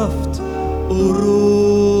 kraft och råd